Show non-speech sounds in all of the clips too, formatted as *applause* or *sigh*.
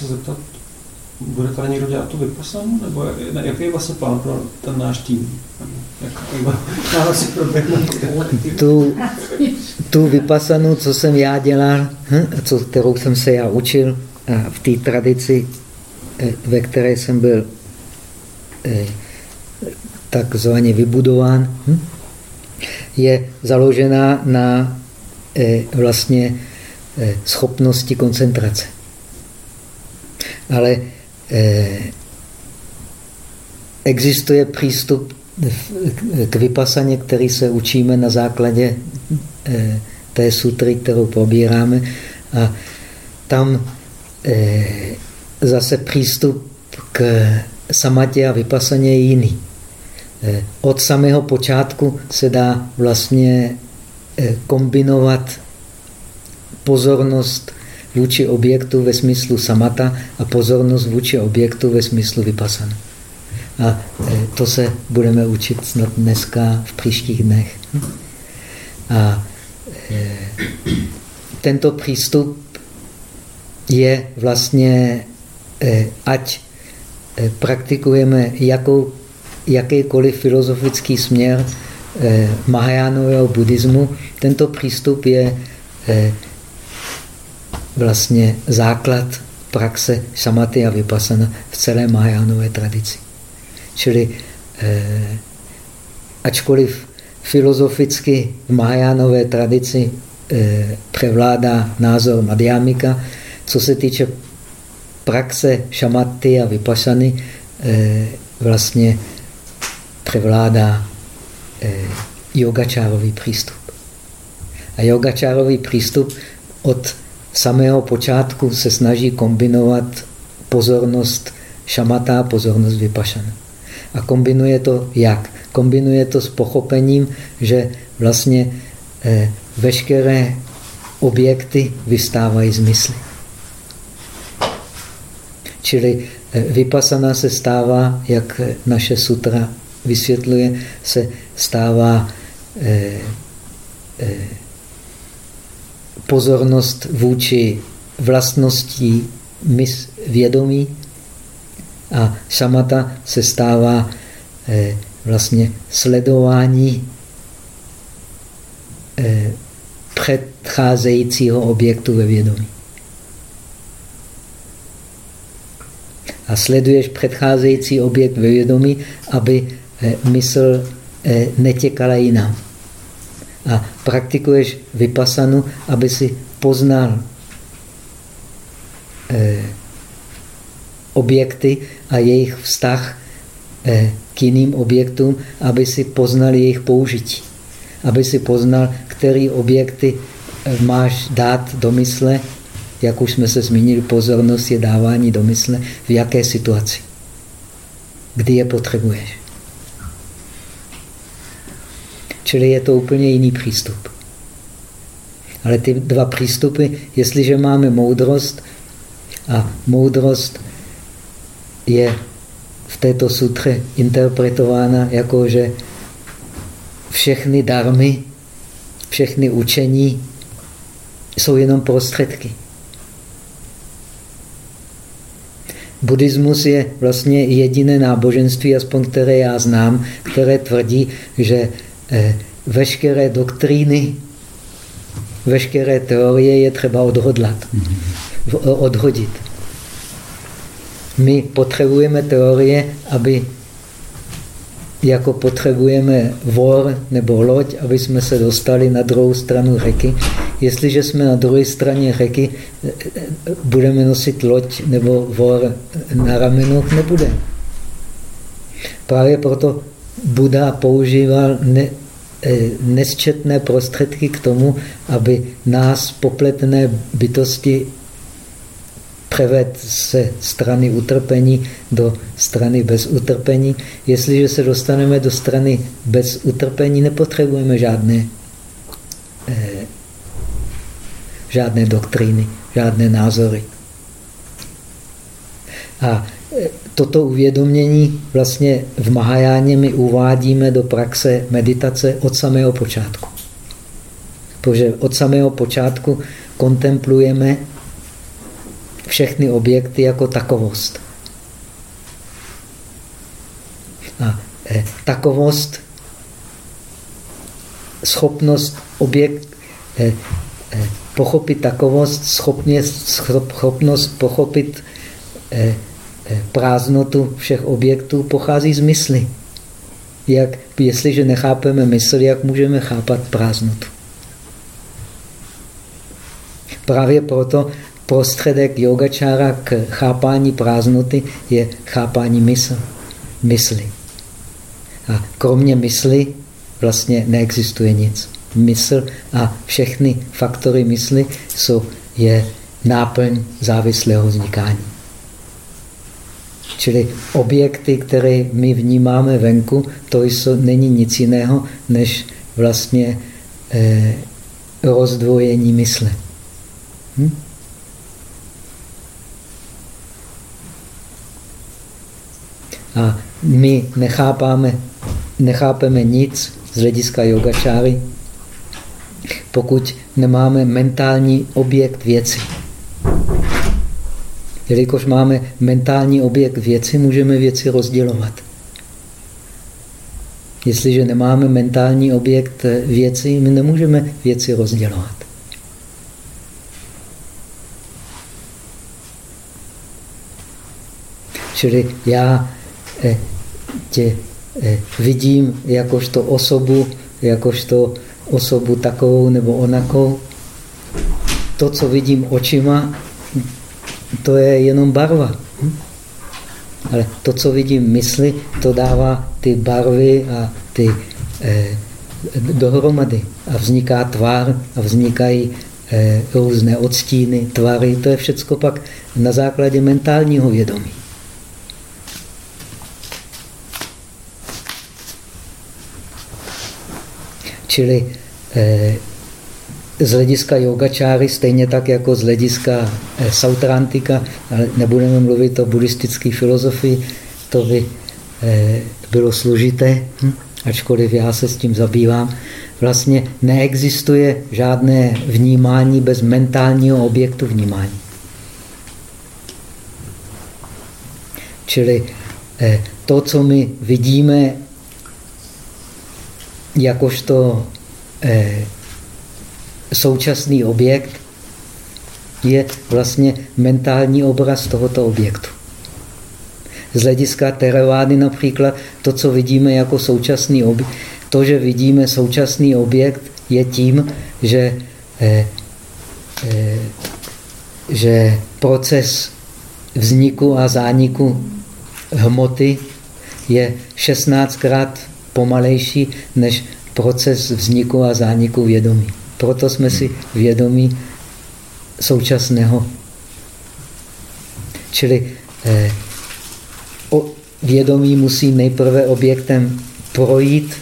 se zeptat, bude tady někdo dělat tu vypasanu, nebo jaký je vlastně plán pro ten náš tým? Jak, *laughs* tu, tu vypasanu, co jsem já dělal, hm, co, kterou jsem se já učil v té tradici, eh, ve které jsem byl eh, takzvaně vybudován, hm, je založená na eh, vlastně schopnosti koncentrace. Ale existuje přístup k vypasaně, který se učíme na základě eh, té sutry, kterou pobíráme. A tam eh, zase přístup k samatě a vypasaně je jiný. Eh, od samého počátku se dá vlastně kombinovat pozornost vůči objektu ve smyslu samata a pozornost vůči objektu ve smyslu vypasana. A e, to se budeme učit snad dneska v příštích dnech. A e, tento přístup je vlastně, e, ať praktikujeme jakou, jakýkoliv filozofický směr Mahajánového buddhismu, tento přístup je vlastně základ praxe šamaty a vypasana v celé Mahajánové tradici. Čili eh, ačkoliv filozoficky v Mahajánové tradici eh, převládá názor Madhyamika, co se týče praxe šamaty a vypašany, eh, vlastně převládá eh, yogačárový přístup. A yogačárový přístup od samého počátku se snaží kombinovat pozornost šamata a pozornost vypašana. A kombinuje to jak? Kombinuje to s pochopením, že vlastně eh, veškeré objekty vystávají z mysli. Čili eh, vypasana se stává, jak naše sutra vysvětluje, se stává eh, eh, pozornost vůči vlastností mys vědomí a samata se stává eh, vlastně sledování eh, předcházejícího objektu ve vědomí. A sleduješ předcházející objekt ve vědomí, aby eh, mysl netěkala jinam. A praktikuješ vypasanu, aby si poznal eh, objekty a jejich vztah eh, k jiným objektům, aby si poznal jejich použití. Aby si poznal, který objekty eh, máš dát do mysle, jak už jsme se zmínili, pozornost je dávání do mysle, v jaké situaci, kdy je potřebuješ. Čili je to úplně jiný přístup. Ale ty dva přístupy, jestliže máme moudrost a moudrost je v této sutře interpretována jako, že všechny darmy, všechny učení jsou jenom prostředky. Buddhismus je vlastně jediné náboženství, aspoň které já znám, které tvrdí, že veškeré doktríny, veškeré teorie je třeba odhodlat, odhodit. My potřebujeme teorie, aby jako potřebujeme vor nebo loď, aby jsme se dostali na druhou stranu řeky. Jestliže jsme na druhé straně řeky, budeme nosit loď nebo vor na ramenu, nebude. Právě proto Buda používal ne, eh, nesčetné prostředky k tomu, aby nás popletné bytosti převed se strany utrpení do strany bez utrpení. Jestliže se dostaneme do strany bez utrpení, nepotřebujeme žádné, eh, žádné doktríny, žádné názory. A eh, toto uvědomění vlastně v Mahajáně my uvádíme do praxe meditace od samého počátku. Protože od samého počátku kontemplujeme všechny objekty jako takovost. A eh, takovost, schopnost objekt, eh, pochopit takovost, schopnost, schopnost pochopit prázdnotu všech objektů pochází z mysli. Jak, jestliže nechápeme mysl, jak můžeme chápat prázdnotu? Právě proto prostředek yogačára k chápání prázdnoty je chápání mysl, mysli. A kromě mysli vlastně neexistuje nic. Mysl a všechny faktory mysli jsou, je náplň závislého vznikání. Čili objekty, které my vnímáme venku, to jsou, není nic jiného, než vlastně eh, rozdvojení mysle. Hm? A my nechápáme, nechápeme nic z hlediska yogačáry, pokud nemáme mentální objekt věci. Jelikož máme mentální objekt věci, můžeme věci rozdělovat. Jestliže nemáme mentální objekt věci, my nemůžeme věci rozdělovat. Čili já eh, tě eh, vidím jakožto osobu, jakožto osobu takovou nebo onakou. To, co vidím očima, to je jenom barva. Hm? Ale to, co vidím mysli, to dává ty barvy a ty eh, dohromady. A vzniká tvár a vznikají eh, různé odstíny, tvary. To je všechno pak na základě mentálního vědomí. Čili eh, z hlediska yogačáry, stejně tak jako z hlediska eh, sautrantika, ale nebudeme mluvit o buddhistické filozofii, to by eh, bylo složité, hm? ačkoliv já se s tím zabývám. Vlastně neexistuje žádné vnímání bez mentálního objektu vnímání. Čili to, co my vidíme jakožto eh, současný objekt, je vlastně mentální obraz tohoto objektu. Z hlediska Terevády například to, co vidíme jako současný objekt, to, že vidíme současný objekt, je tím, že, eh, eh, že proces vzniku a zániku hmoty je 16krát pomalejší než proces vzniku a zániku vědomí. Proto jsme si vědomí současného. Čili eh, o, vědomí musí nejprve objektem projít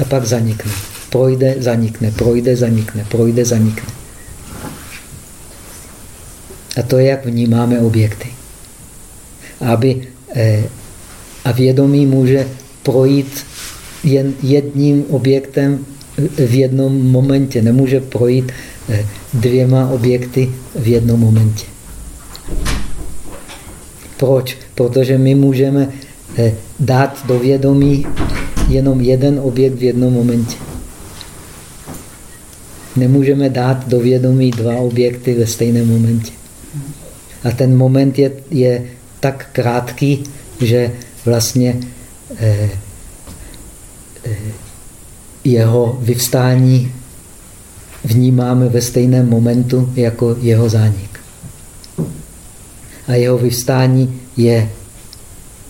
a pak zanikne. Projde, zanikne, projde, zanikne, projde, zanikne. A to je, jak vnímáme objekty. Aby Eh, a vědomí může projít jen jedním objektem v jednom momentě. Nemůže projít eh, dvěma objekty v jednom momentě. Proč? Protože my můžeme eh, dát do vědomí jenom jeden objekt v jednom momentě. Nemůžeme dát do vědomí dva objekty ve stejném momentě. A ten moment je, je tak krátký, že vlastně eh, jeho vyvstání vnímáme ve stejném momentu jako jeho zánik. A jeho vyvstání je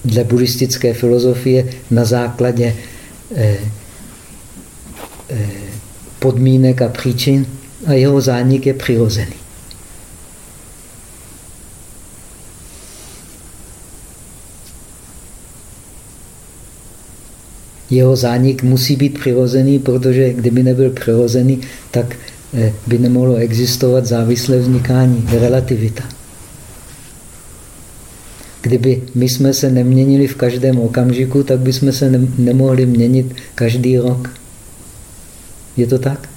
dle buddhistické filozofie na základě eh, podmínek a příčin a jeho zánik je přirozený. Jeho zánik musí být přirozený, protože kdyby nebyl přirozený, tak eh, by nemohlo existovat závislé vznikání, relativita. Kdyby my jsme se neměnili v každém okamžiku, tak bychom se nemohli měnit každý rok. Je to tak?